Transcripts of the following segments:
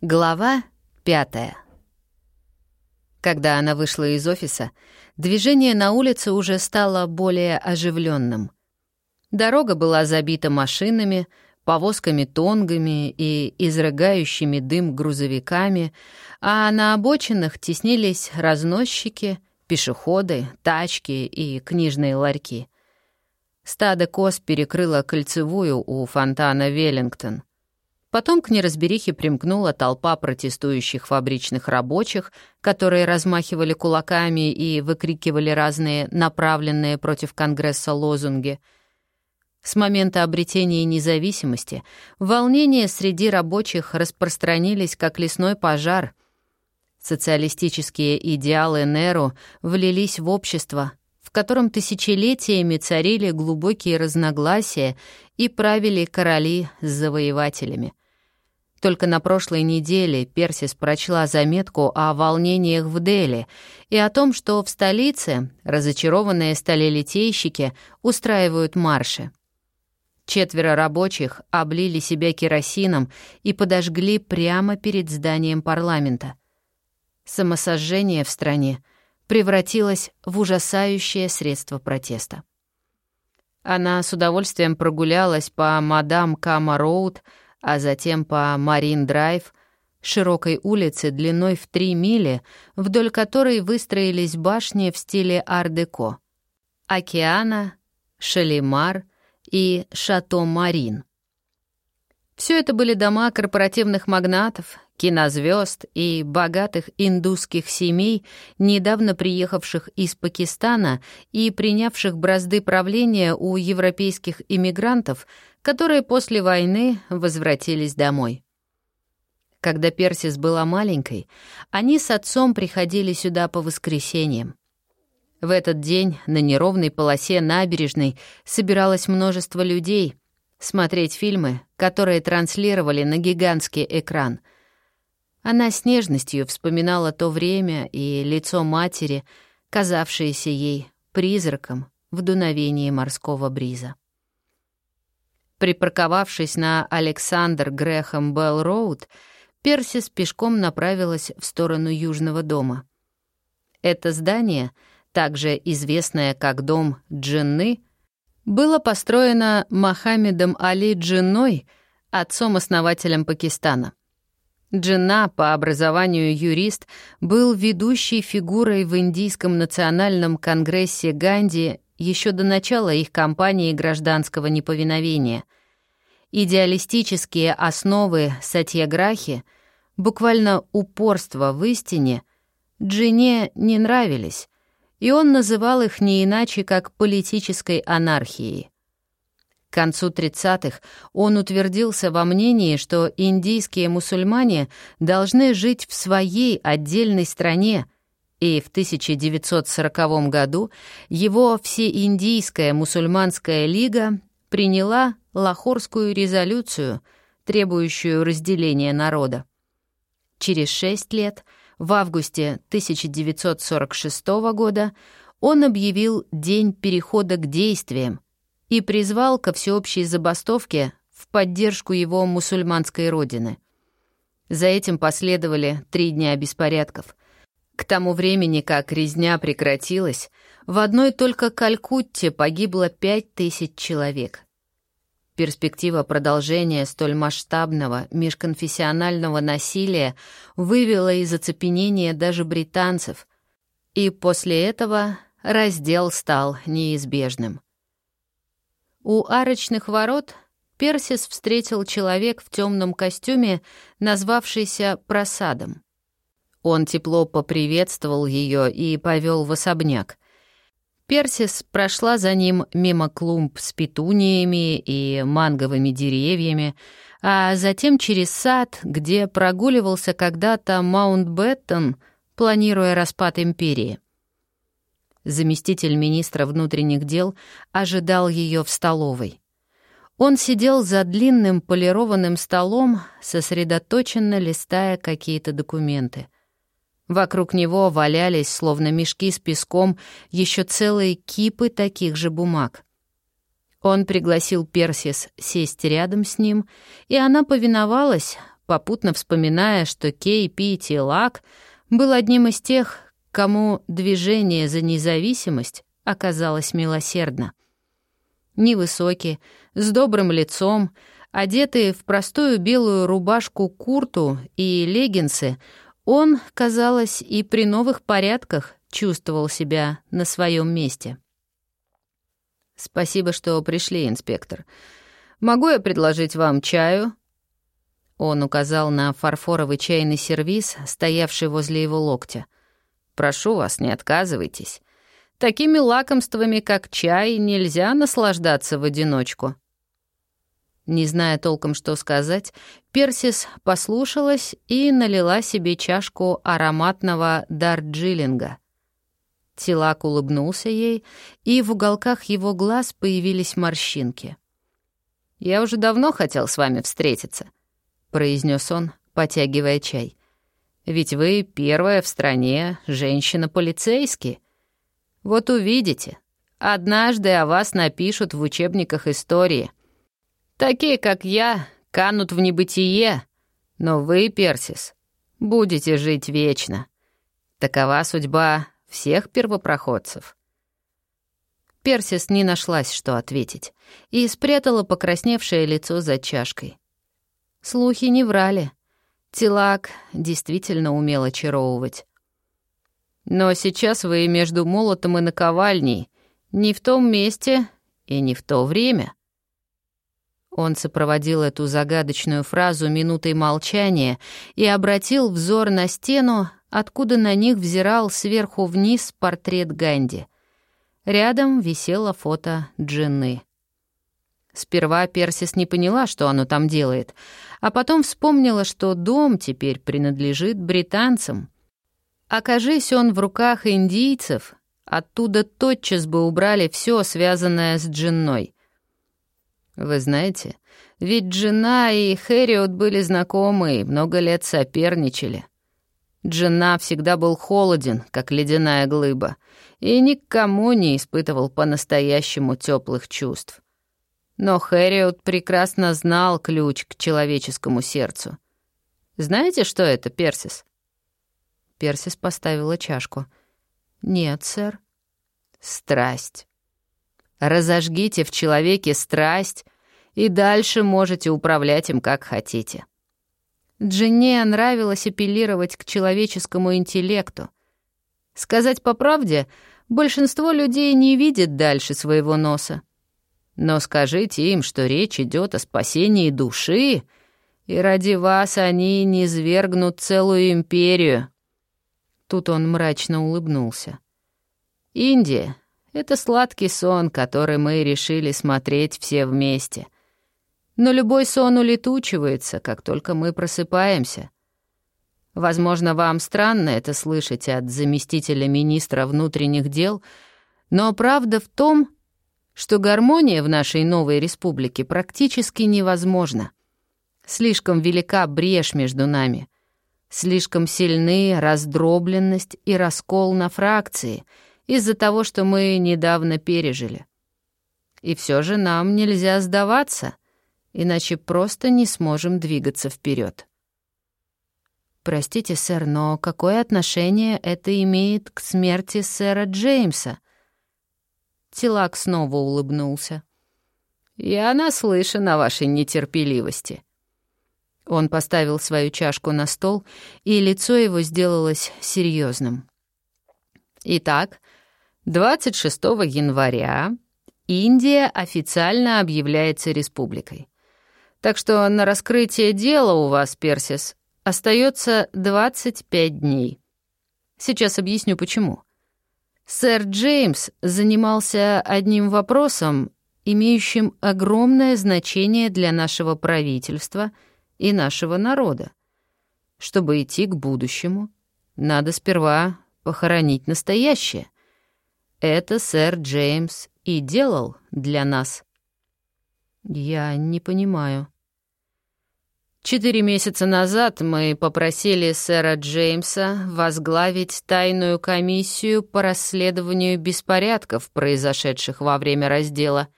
Глава пятая. Когда она вышла из офиса, движение на улице уже стало более оживленным. Дорога была забита машинами, повозками-тонгами и изрыгающими дым грузовиками, а на обочинах теснились разносчики, пешеходы, тачки и книжные ларьки. Стадо коз перекрыло кольцевую у фонтана Веллингтон — Потом к неразберихе примкнула толпа протестующих фабричных рабочих, которые размахивали кулаками и выкрикивали разные направленные против Конгресса лозунги. С момента обретения независимости волнения среди рабочих распространились как лесной пожар. Социалистические идеалы Неру влились в общество, в котором тысячелетиями царили глубокие разногласия и правили короли с завоевателями. Только на прошлой неделе Персис прочла заметку о волнениях в Дели и о том, что в столице разочарованные сталелитейщики устраивают марши. Четверо рабочих облили себя керосином и подожгли прямо перед зданием парламента. Самосожжение в стране превратилось в ужасающее средство протеста. Она с удовольствием прогулялась по мадам Кама-Роуд, а затем по Марин-Драйв, широкой улице длиной в три мили, вдоль которой выстроились башни в стиле ар-деко. Океана, Шалимар и Шато-Марин. Все это были дома корпоративных магнатов, кинозвезд и богатых индусских семей, недавно приехавших из Пакистана и принявших бразды правления у европейских иммигрантов, которые после войны возвратились домой. Когда Персис была маленькой, они с отцом приходили сюда по воскресеньям. В этот день на неровной полосе набережной собиралось множество людей — смотреть фильмы, которые транслировали на гигантский экран. Она с нежностью вспоминала то время и лицо матери, казавшееся ей призраком в дуновении морского бриза. Припарковавшись на Александр Грэхэм Белл Роуд, Персис пешком направилась в сторону Южного дома. Это здание, также известное как дом Джинны, было построено Мохаммедом Али Джинной, отцом-основателем Пакистана. Джинна, по образованию юрист, был ведущей фигурой в Индийском национальном конгрессе Ганди еще до начала их кампании гражданского неповиновения. Идеалистические основы сатьяграхи, буквально упорство в истине, Джине не нравились, и он называл их не иначе, как политической анархией. К концу 30-х он утвердился во мнении, что индийские мусульмане должны жить в своей отдельной стране, и в 1940 году его Всеиндийская мусульманская лига приняла Лахорскую резолюцию, требующую разделения народа. Через шесть лет — в августе 1946 года он объявил День перехода к действиям и призвал ко всеобщей забастовке в поддержку его мусульманской родины. За этим последовали три дня беспорядков. К тому времени, как резня прекратилась, в одной только Калькутте погибло пять тысяч человек. Перспектива продолжения столь масштабного межконфессионального насилия вывела из оцепенения даже британцев, и после этого раздел стал неизбежным. У арочных ворот Персис встретил человек в темном костюме, назвавшийся просадом. Он тепло поприветствовал ее и повел в особняк — Персис прошла за ним мимо клумб с петуниями и манговыми деревьями, а затем через сад, где прогуливался когда-то Маунтбеттон, планируя распад империи. Заместитель министра внутренних дел ожидал ее в столовой. Он сидел за длинным полированным столом, сосредоточенно листая какие-то документы — Вокруг него валялись, словно мешки с песком, еще целые кипы таких же бумаг. Он пригласил Персис сесть рядом с ним, и она повиновалась, попутно вспоминая, что Кей Пити Лак был одним из тех, кому движение за независимость оказалось милосердно. Невысокий, с добрым лицом, одетый в простую белую рубашку курту и леггинсы, он, казалось, и при новых порядках чувствовал себя на своем месте. «Спасибо, что пришли, инспектор. Могу я предложить вам чаю?» Он указал на фарфоровый чайный сервиз, стоявший возле его локтя. «Прошу вас, не отказывайтесь. Такими лакомствами, как чай, нельзя наслаждаться в одиночку». Не зная толком, что сказать, Персис послушалась и налила себе чашку ароматного дарджилинга. Тилак улыбнулся ей, и в уголках его глаз появились морщинки. «Я уже давно хотел с вами встретиться», — произнес он, потягивая чай. «Ведь вы первая в стране женщина-полицейский. Вот увидите, однажды о вас напишут в учебниках истории». Такие, как я, канут в небытие, но вы, Персис, будете жить вечно. Такова судьба всех первопроходцев». Персис не нашлась, что ответить, и спрятала покрасневшее лицо за чашкой. Слухи не врали. Тилак действительно умел очаровывать. «Но сейчас вы между молотом и наковальней, не в том месте и не в то время», он сопроводил эту загадочную фразу минутой молчания и обратил взор на стену, откуда на них взирал сверху вниз портрет Ганди. Рядом висело фото Джинны. Сперва Персис не поняла, что оно там делает, а потом вспомнила, что дом теперь принадлежит британцам. Окажись он в руках индийцев, оттуда тотчас бы убрали все, связанное с Джинной — вы знаете, ведь жена и Хэриот были знакомы и много лет соперничали. Джина всегда был холоден, как ледяная глыба, и никому не испытывал по-настоящему теплых чувств. Но Хэриот прекрасно знал ключ к человеческому сердцу. Знаете, что это, Персис? Персис поставила чашку. «Нет, сэр». «Страсть. Разожгите в человеке страсть, и дальше можете управлять им как хотите. Джинне нравилось апеллировать к человеческому интеллекту. Сказать по правде, большинство людей не видит дальше своего носа. Но скажите им, что речь идет о спасении души, и ради вас они не свергнут целую империю. Тут он мрачно улыбнулся. Индия это сладкий сон, который мы решили смотреть все вместе. Но любой сон улетучивается, как только мы просыпаемся. Возможно, вам странно это слышать от заместителя министра внутренних дел, но правда в том, что гармония в нашей новой республике практически невозможна. Слишком велика брешь между нами. Слишком сильны раздробленность и раскол на фракции — из-за того, что мы недавно пережили. И все же нам нельзя сдаваться, иначе просто не сможем двигаться вперед. Простите, сэр, но какое отношение это имеет к смерти сэра Джеймса? Тилак снова улыбнулся. «Я наслышан о вашей нетерпеливости». Он поставил свою чашку на стол, и лицо его сделалось серьезным. «Итак, 26 января Индия официально объявляется республикой. Так что на раскрытие дела у вас, Персис, остается 25 дней. Сейчас объясню почему. Сэр Джеймс занимался одним вопросом, имеющим огромное значение для нашего правительства и нашего народа. Чтобы идти к будущему, надо сперва похоронить настоящее — это сэр Джеймс и делал для нас. Я не понимаю. Четыре месяца назад мы попросили сэра Джеймса возглавить тайную комиссию по расследованию беспорядков, произошедших во время раздела.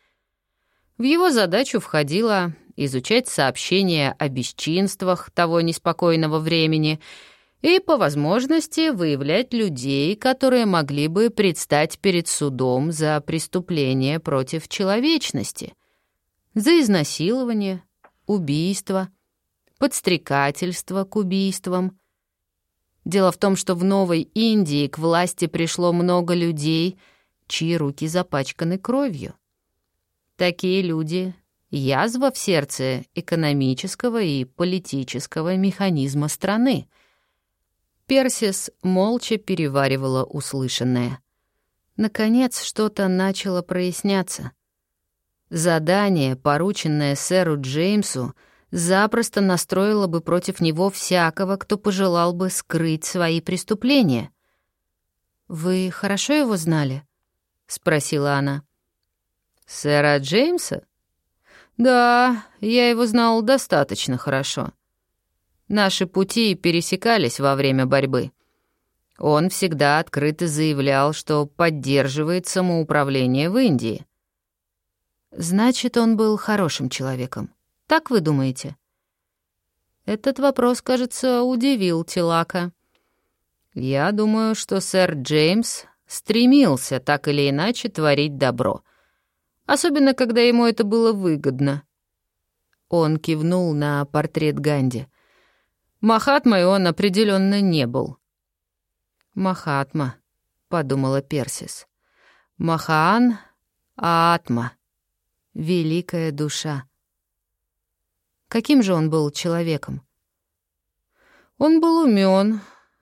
В его задачу входило изучать сообщения о бесчинствах того неспокойного времени и, по возможности, выявлять людей, которые могли бы предстать перед судом за преступление против человечности, за изнасилование, убийство, подстрекательство к убийствам. Дело в том, что в Новой Индии к власти пришло много людей, чьи руки запачканы кровью. Такие люди — язва в сердце экономического и политического механизма страны. Персис молча переваривала услышанное. Наконец что-то начало проясняться. Задание, порученное сэру Джеймсу, запросто настроило бы против него всякого, кто пожелал бы скрыть свои преступления. «Вы хорошо его знали?» — спросила она. «Сэра Джеймса?» «Да, я его знал достаточно хорошо. Наши пути пересекались во время борьбы. Он всегда открыто заявлял, что поддерживает самоуправление в Индии». «Значит, он был хорошим человеком. Так вы думаете?» Этот вопрос, кажется, удивил Тилака. «Я думаю, что сэр Джеймс стремился так или иначе творить добро» особенно когда ему это было выгодно. Он кивнул на портрет Ганди. Махатмой он определенно не был. «Махатма», — подумала Персис. «Махаан Аатма. Великая душа». Каким же он был человеком? Он был умен,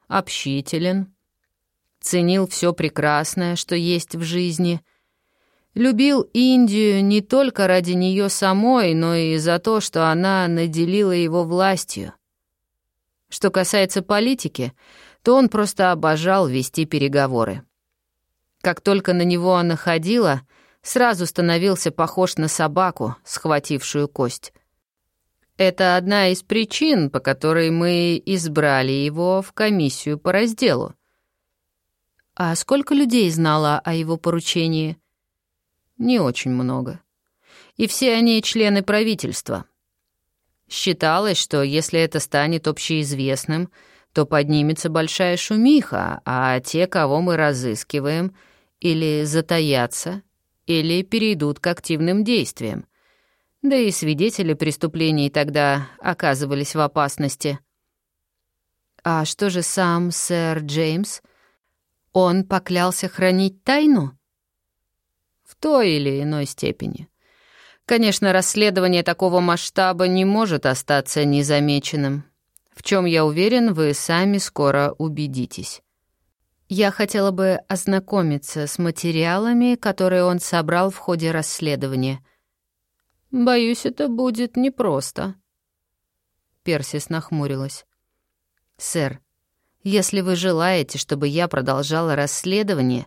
общителен, ценил все прекрасное, что есть в жизни — Любил Индию не только ради нее самой, но и за то, что она наделила его властью. Что касается политики, то он просто обожал вести переговоры. Как только на него она ходила, сразу становился похож на собаку, схватившую кость. Это одна из причин, по которой мы избрали его в комиссию по разделу. А сколько людей знало о его поручении? Не очень много. И все они члены правительства. Считалось, что если это станет общеизвестным, то поднимется большая шумиха, а те, кого мы разыскиваем, или затаятся, или перейдут к активным действиям. Да и свидетели преступлений тогда оказывались в опасности. А что же сам сэр Джеймс? Он поклялся хранить тайну? в той или иной степени. Конечно, расследование такого масштаба не может остаться незамеченным. В чем я уверен, вы сами скоро убедитесь. Я хотела бы ознакомиться с материалами, которые он собрал в ходе расследования. Боюсь, это будет непросто. Персис нахмурилась. «Сэр, если вы желаете, чтобы я продолжала расследование,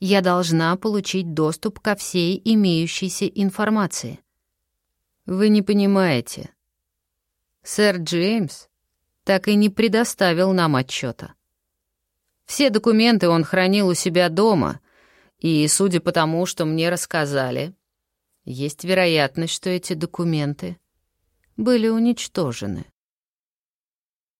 я должна получить доступ ко всей имеющейся информации. Вы не понимаете. Сэр Джеймс так и не предоставил нам отчета. Все документы он хранил у себя дома, и, судя по тому, что мне рассказали, есть вероятность, что эти документы были уничтожены.